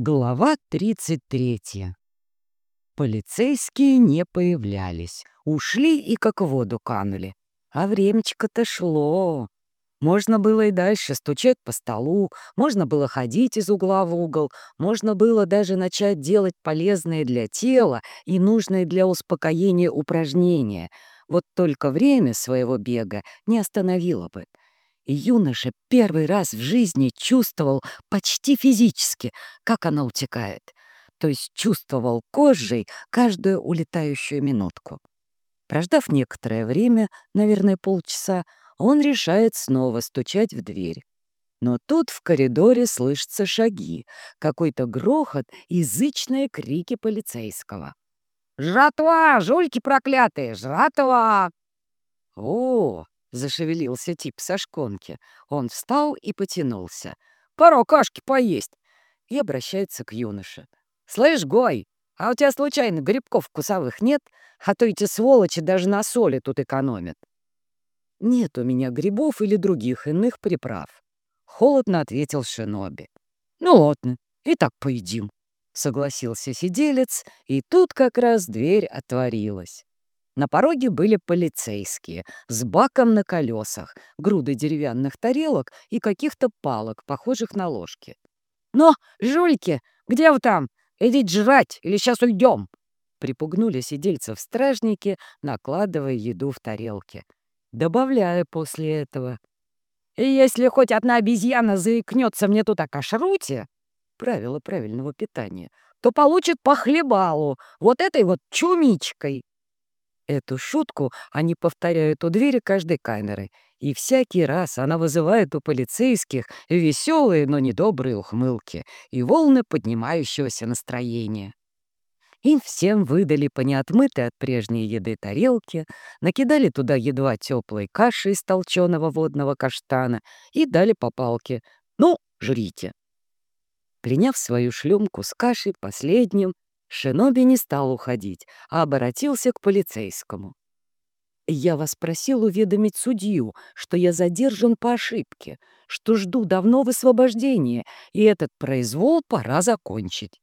Глава 33. Полицейские не появлялись. Ушли и как в воду канули. А времечко-то шло. Можно было и дальше стучать по столу, можно было ходить из угла в угол, можно было даже начать делать полезные для тела и нужные для успокоения упражнения. Вот только время своего бега не остановило бы юноша первый раз в жизни чувствовал почти физически, как она утекает, то есть чувствовал кожей каждую улетающую минутку. Прождав некоторое время, наверное, полчаса, он решает снова стучать в дверь. Но тут в коридоре слышатся шаги, какой-то грохот и язычные крики полицейского. «Жратва! Жульки проклятые! Жратва!» «О, Зашевелился тип со шконки. Он встал и потянулся. «Пора кашки поесть!» И обращается к юноше. «Слышь, Гой, а у тебя случайно грибков вкусовых нет? А то эти сволочи даже на соли тут экономят». «Нет у меня грибов или других иных приправ», — холодно ответил Шиноби. «Ну ладно, и так поедим», — согласился сиделец, и тут как раз дверь отворилась. На пороге были полицейские с баком на колесах, грудой деревянных тарелок и каких-то палок, похожих на ложки. «Но, жульки, где вы там? Идите жрать, или сейчас уйдем!» Припугнули сидельцев стражники, накладывая еду в тарелки, добавляя после этого. «И если хоть одна обезьяна заикнется мне тут о кашруте, правило правильного питания, то получит по хлебалу, вот этой вот чумичкой!» Эту шутку они повторяют у двери каждой камеры, и всякий раз она вызывает у полицейских веселые, но недобрые ухмылки и волны поднимающегося настроения. Им всем выдали по неотмытой от прежней еды тарелке, накидали туда едва теплой каши из толченого водного каштана и дали по палке. «Ну, жрите!» Приняв свою шлюмку с кашей последним, Шиноби не стал уходить, а обратился к полицейскому. «Я вас просил уведомить судью, что я задержан по ошибке, что жду давно высвобождения, и этот произвол пора закончить».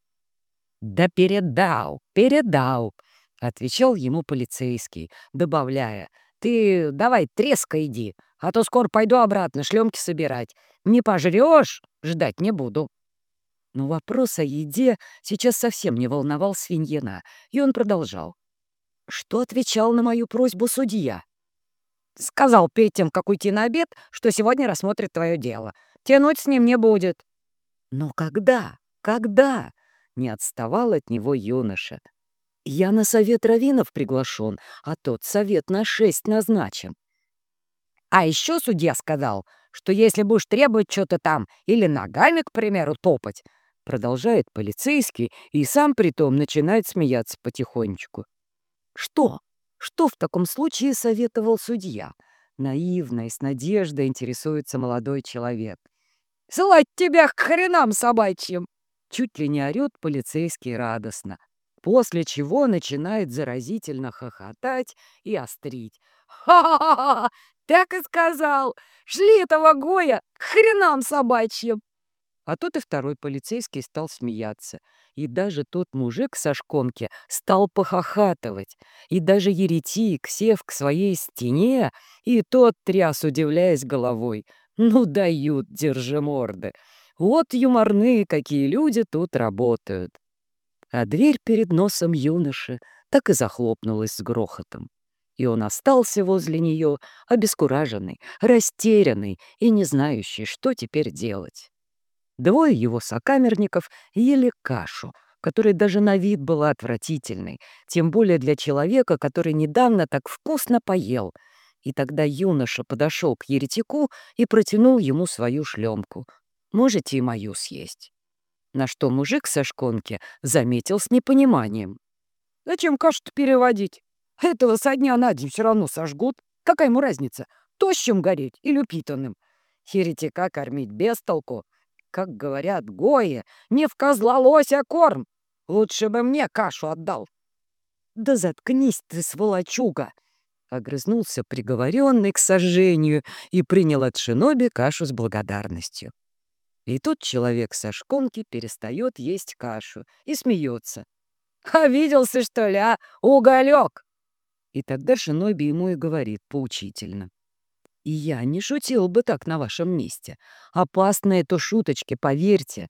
«Да передал, передал», — отвечал ему полицейский, добавляя, «ты давай треска иди, а то скоро пойду обратно шлемки собирать. Не пожрешь, ждать не буду». Но вопрос о еде сейчас совсем не волновал свиньина, и он продолжал. «Что отвечал на мою просьбу судья?» «Сказал перед тем, как уйти на обед, что сегодня рассмотрит твое дело. Тянуть с ним не будет». «Но когда? Когда?» — не отставал от него юноша. «Я на совет раввинов приглашен, а тот совет на шесть назначен». «А еще судья сказал, что если будешь требовать что-то там или ногами, к примеру, топать, Продолжает полицейский и сам притом начинает смеяться потихонечку. Что? Что в таком случае советовал судья? Наивно и с надеждой интересуется молодой человек. «Слать тебя к хренам собачьим!» Чуть ли не орет полицейский радостно, после чего начинает заразительно хохотать и острить. «Ха-ха-ха! Так и сказал! Шли этого Гоя к хренам собачьим!» А тот и второй полицейский стал смеяться. И даже тот мужик со шконки стал похохатывать. И даже еретик, сев к своей стене, и тот тряс, удивляясь головой. Ну, дают, держи морды. Вот юморные какие люди тут работают. А дверь перед носом юноши так и захлопнулась с грохотом. И он остался возле нее, обескураженный, растерянный и не знающий, что теперь делать. Двое его сокамерников ели кашу, которая даже на вид была отвратительной, тем более для человека, который недавно так вкусно поел. И тогда юноша подошел к еретику и протянул ему свою шлемку. «Можете и мою съесть». На что мужик со шконки заметил с непониманием. «Зачем кашу-то переводить? Этого со дня на день все равно сожгут. Какая ему разница, тощим гореть или упитанным? Еретика кормить без толку, как говорят гои, не в козла лося корм. Лучше бы мне кашу отдал. Да заткнись ты, сволочуга! Огрызнулся приговоренный к сожжению и принял от шиноби кашу с благодарностью. И тут человек со шконки перестает есть кашу и смеется. «Обиделся, что ли, а? Уголек!» И тогда Шиноби ему и говорит поучительно. «И я не шутил бы так на вашем месте. Опасные то шуточки, поверьте.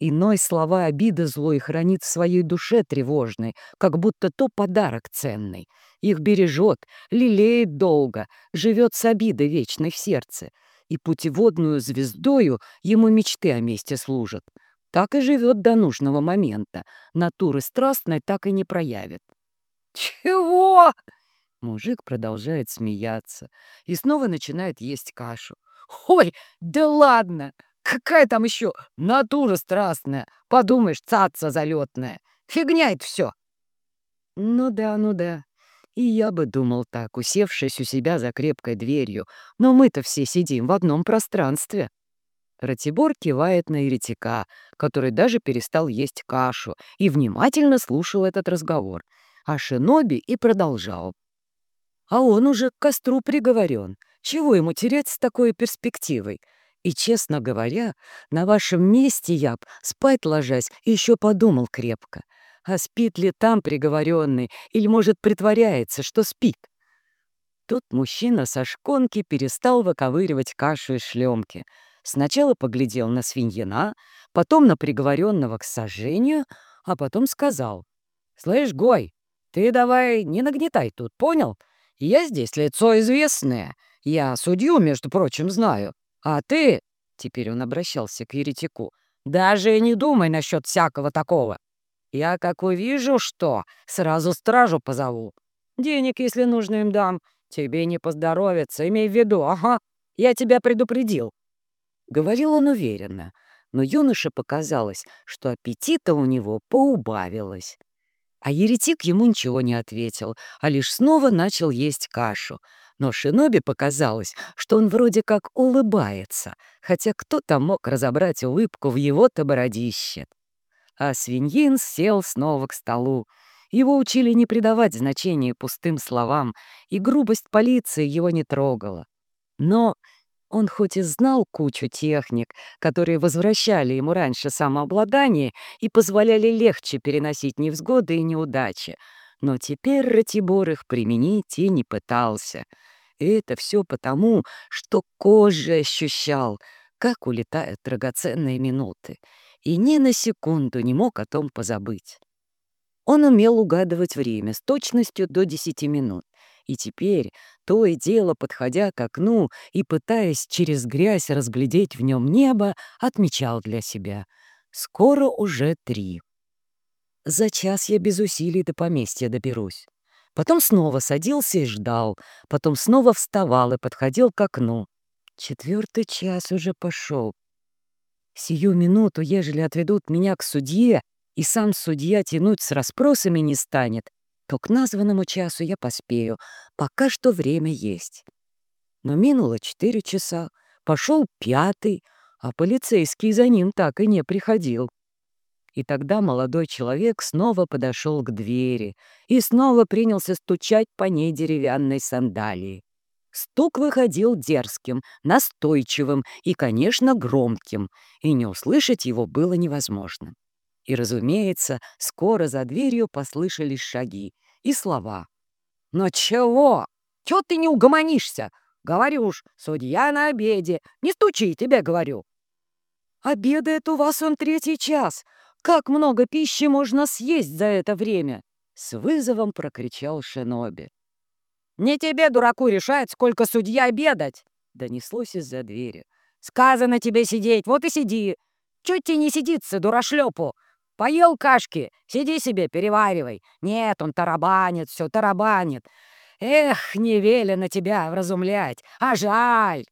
Иной слова обиды злой хранит в своей душе тревожной, как будто то подарок ценный. Их бережет, лелеет долго, живет с обидой вечной в сердце. И путеводную звездою ему мечты о месте служат. Так и живет до нужного момента. Натуры страстной так и не проявит. «Чего?» Мужик продолжает смеяться и снова начинает есть кашу. «Ой, да ладно! Какая там еще натура страстная? Подумаешь, цаца залетная. Фигня это все. Ну да, ну да. И я бы думал так, усевшись у себя за крепкой дверью. Но мы-то все сидим в одном пространстве. Ратибор кивает на еретика, который даже перестал есть кашу и внимательно слушал этот разговор. А Шиноби и продолжал. А он уже к костру приговорен. Чего ему терять с такой перспективой? И, честно говоря, на вашем месте я б, спать ложась, еще подумал крепко. А спит ли там приговоренный, или, может, притворяется, что спит? Тут мужчина со шконки перестал выковыривать кашу из шлемки. Сначала поглядел на свиньина, потом на приговоренного к сожжению, а потом сказал. «Слышь, Гой, ты давай не нагнетай тут, понял? Я здесь лицо известное. Я судью, между прочим, знаю. А ты, — теперь он обращался к еретику, — даже не думай насчет всякого такого. Я, как увижу что, сразу стражу позову. Денег, если нужно, им дам. Тебе не поздоровится, имей в виду, ага. Я тебя предупредил. Говорил он уверенно, но юноше показалось, что аппетита у него поубавилось. А еретик ему ничего не ответил, а лишь снова начал есть кашу — но Шиноби показалось, что он вроде как улыбается, хотя кто там мог разобрать улыбку в его-то бородище. А свиньин сел снова к столу. Его учили не придавать значения пустым словам, и грубость полиции его не трогала. Но он хоть и знал кучу техник, которые возвращали ему раньше самообладание и позволяли легче переносить невзгоды и неудачи, но теперь Ратибор их применить и не пытался. И это все потому, что кожей ощущал, как улетают драгоценные минуты, и ни на секунду не мог о том позабыть. Он умел угадывать время с точностью до десяти минут, и теперь, то и дело подходя к окну и пытаясь через грязь разглядеть в нем небо, отмечал для себя. Скоро уже три. За час я без усилий до поместья доберусь. Потом снова садился и ждал, потом снова вставал и подходил к окну. Четвертый час уже пошел. Сию минуту, ежели отведут меня к судье, и сам судья тянуть с расспросами не станет, то к названному часу я поспею, пока что время есть. Но минуло четыре часа, пошел пятый, а полицейский за ним так и не приходил. И тогда молодой человек снова подошел к двери и снова принялся стучать по ней деревянной сандалией. Стук выходил дерзким, настойчивым и, конечно, громким, и не услышать его было невозможно. И, разумеется, скоро за дверью послышались шаги и слова. «Но чего? Чего ты не угомонишься? Говорю уж, судья на обеде. Не стучи, тебе говорю». «Обедает у вас он третий час. Как много пищи можно съесть за это время?» — с вызовом прокричал Шиноби. «Не тебе, дураку, решать, сколько судья обедать!» — донеслось из-за двери. «Сказано тебе сидеть, вот и сиди! Чуть тебе не сидится, дурашлепу! Поел кашки, сиди себе, переваривай! Нет, он тарабанит, все тарабанит! Эх, не велено тебя вразумлять, а жаль!»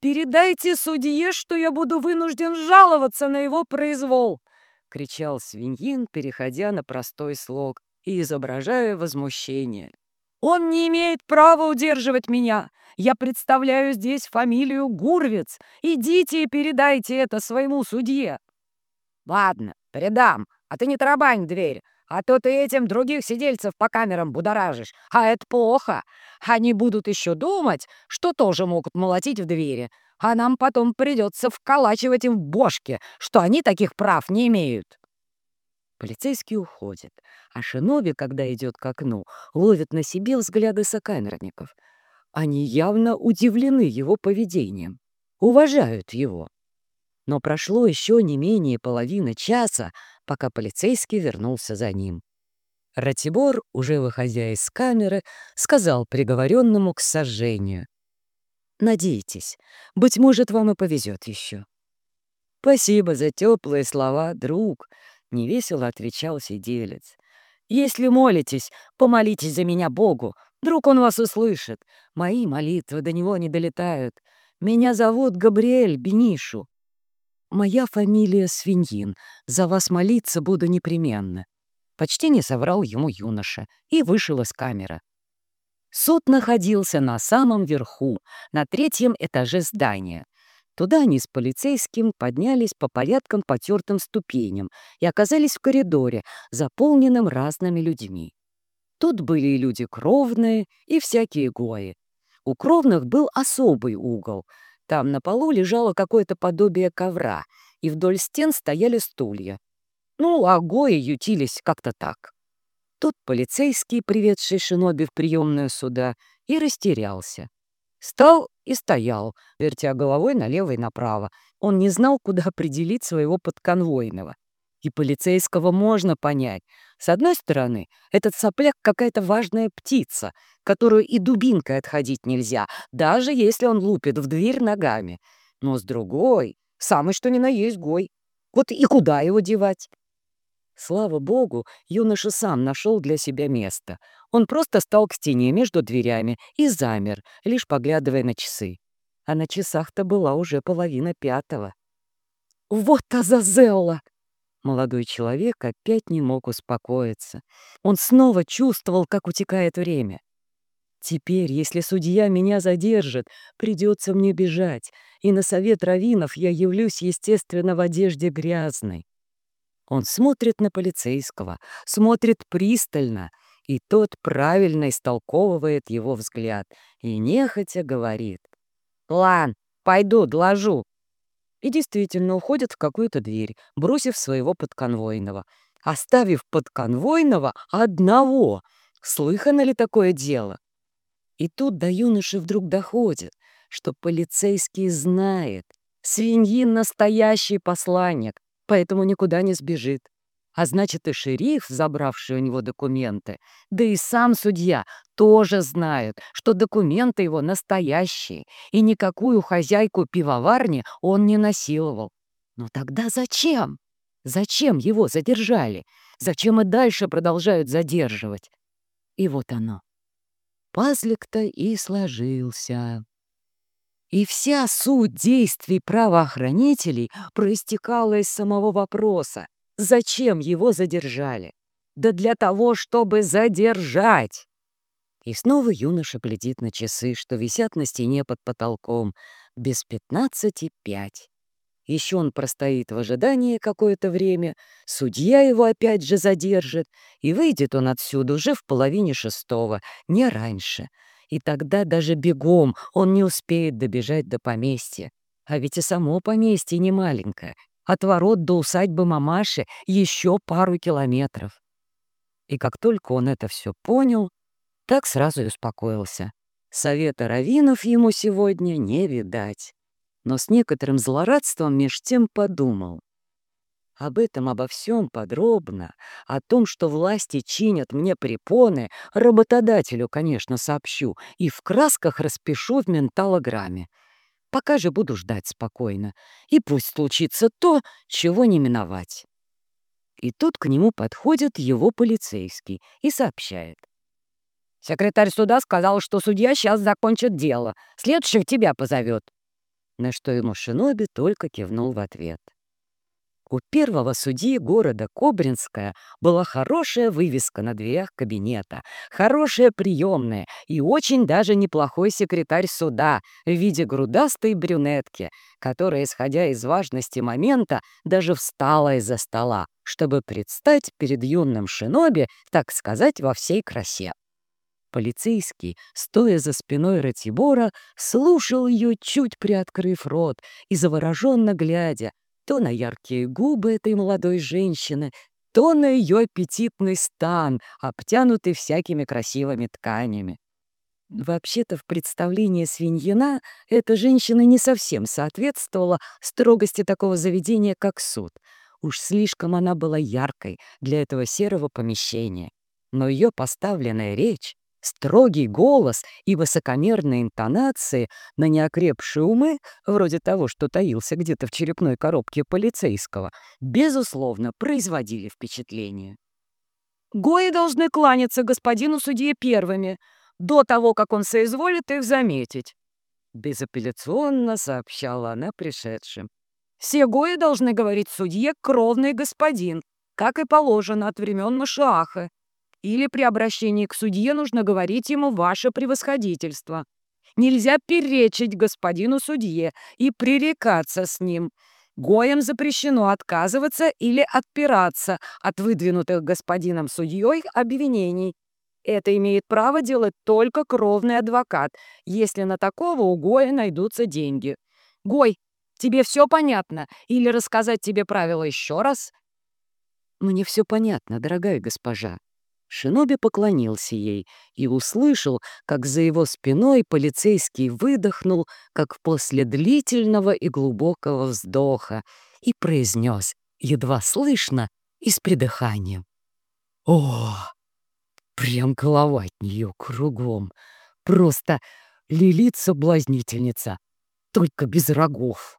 «Передайте судье, что я буду вынужден жаловаться на его произвол!» — кричал свиньин, переходя на простой слог и изображая возмущение. «Он не имеет права удерживать меня! Я представляю здесь фамилию Гурвиц! Идите и передайте это своему судье!» «Ладно, передам, а ты не тарабань дверь, а то ты этим других сидельцев по камерам будоражишь, а это плохо. Они будут еще думать, что тоже могут молотить в двери. а нам потом придется вколачивать им в бошки, что они таких прав не имеют. Полицейский уходит, а Шиноби, когда идет к окну, ловит на себе взгляды сокамерников. Они явно удивлены его поведением, уважают его. Но прошло еще не менее половины часа, пока полицейский вернулся за ним. Ратибор, уже выходя из камеры, сказал приговоренному к сожжению. «Надейтесь, быть может, вам и повезет еще». «Спасибо за теплые слова, друг», — невесело отвечал сиделец. «Если молитесь, помолитесь за меня Богу. Вдруг он вас услышит. Мои молитвы до него не долетают. Меня зовут Габриэль Бенишу. Моя фамилия Свиньин. За вас молиться буду непременно». Почти не соврал ему юноша и вышел из камеры. Суд находился на самом верху, на третьем этаже здания. Туда они с полицейским поднялись по порядкам потертым ступеням и оказались в коридоре, заполненном разными людьми. Тут были и люди кровные, и всякие гои. У кровных был особый угол. Там на полу лежало какое-то подобие ковра, и вдоль стен стояли стулья. Ну, а гои ютились как-то так. Тут полицейский, приведший Шиноби в приемную суда, и растерялся. Стал и стоял, вертя головой налево и направо. Он не знал, куда определить своего подконвойного. И полицейского можно понять. С одной стороны, этот сопляк какая-то важная птица, которую и дубинкой отходить нельзя, даже если он лупит в дверь ногами. Но с другой, самый что ни на есть гой. Вот и куда его девать? Слава богу, юноша сам нашел для себя место. Он просто стал к стене между дверями и замер, лишь поглядывая на часы. А на часах-то была уже половина пятого. «Вот Азазелла!» Молодой человек опять не мог успокоиться. Он снова чувствовал, как утекает время. «Теперь, если судья меня задержит, придется мне бежать, и на совет раввинов я явлюсь, естественно, в одежде грязной. Он смотрит на полицейского, смотрит пристально, и тот правильно истолковывает его взгляд и нехотя говорит. «Лан, пойду, доложу». И действительно уходит в какую-то дверь, бросив своего подконвойного. Оставив подконвойного одного. Слыхано ли такое дело? И тут до юноши вдруг доходит, что полицейский знает. Свиньин настоящий посланник, поэтому никуда не сбежит. А значит, и шериф, забравший у него документы, да и сам судья тоже знают, что документы его настоящие, и никакую хозяйку пивоварни он не насиловал. Но тогда зачем? Зачем его задержали? Зачем и дальше продолжают задерживать? И вот оно. Пазлик-то и сложился. И вся суть действий правоохранителей проистекала из самого вопроса, зачем его задержали? Да для того, чтобы задержать. И снова юноша глядит на часы, что висят на стене под потолком, без пятнадцати пять. Еще он простоит в ожидании какое-то время, судья его опять же задержит, и выйдет он отсюда уже в половине шестого, не раньше — и тогда даже бегом он не успеет добежать до поместья. А ведь и само поместье не маленькое. От ворот до усадьбы мамаши еще пару километров. И как только он это все понял, так сразу и успокоился. Совета раввинов ему сегодня не видать. Но с некоторым злорадством меж тем подумал. Об этом, обо всем подробно, о том, что власти чинят мне препоны, работодателю, конечно, сообщу и в красках распишу в менталограмме. Пока же буду ждать спокойно, и пусть случится то, чего не миновать. И тут к нему подходит его полицейский и сообщает. «Секретарь суда сказал, что судья сейчас закончит дело. Следующих тебя позовет». На что ему Шиноби только кивнул в ответ. У первого судьи города Кобринская была хорошая вывеска на дверях кабинета, хорошая приемная и очень даже неплохой секретарь суда в виде грудастой брюнетки, которая, исходя из важности момента, даже встала из-за стола, чтобы предстать перед юным шиноби, так сказать, во всей красе. Полицейский, стоя за спиной Ратибора, слушал ее, чуть приоткрыв рот и завороженно глядя то на яркие губы этой молодой женщины, то на ее аппетитный стан, обтянутый всякими красивыми тканями. Вообще-то в представлении свиньина эта женщина не совсем соответствовала строгости такого заведения, как суд. Уж слишком она была яркой для этого серого помещения. Но ее поставленная речь, строгий голос и высокомерные интонации на неокрепшие умы, вроде того, что таился где-то в черепной коробке полицейского, безусловно, производили впечатление. «Гои должны кланяться господину судье первыми», до того, как он соизволит их заметить. Безапелляционно сообщала она пришедшим. Все гои должны говорить судье «кровный господин», как и положено от времен Машааха. Или при обращении к судье нужно говорить ему «ваше превосходительство». Нельзя перечить господину судье и пререкаться с ним. Гоям запрещено отказываться или отпираться от выдвинутых господином судьей обвинений. Это имеет право делать только кровный адвокат, если на такого у Гоя найдутся деньги. Гой, тебе все понятно? Или рассказать тебе правила еще раз? Мне все понятно, дорогая госпожа. Шиноби поклонился ей и услышал, как за его спиной полицейский выдохнул, как после длительного и глубокого вздоха, и произнес, едва слышно и с придыханием. «О, Прям голова от нее кругом. Просто лилит-соблазнительница, только без рогов.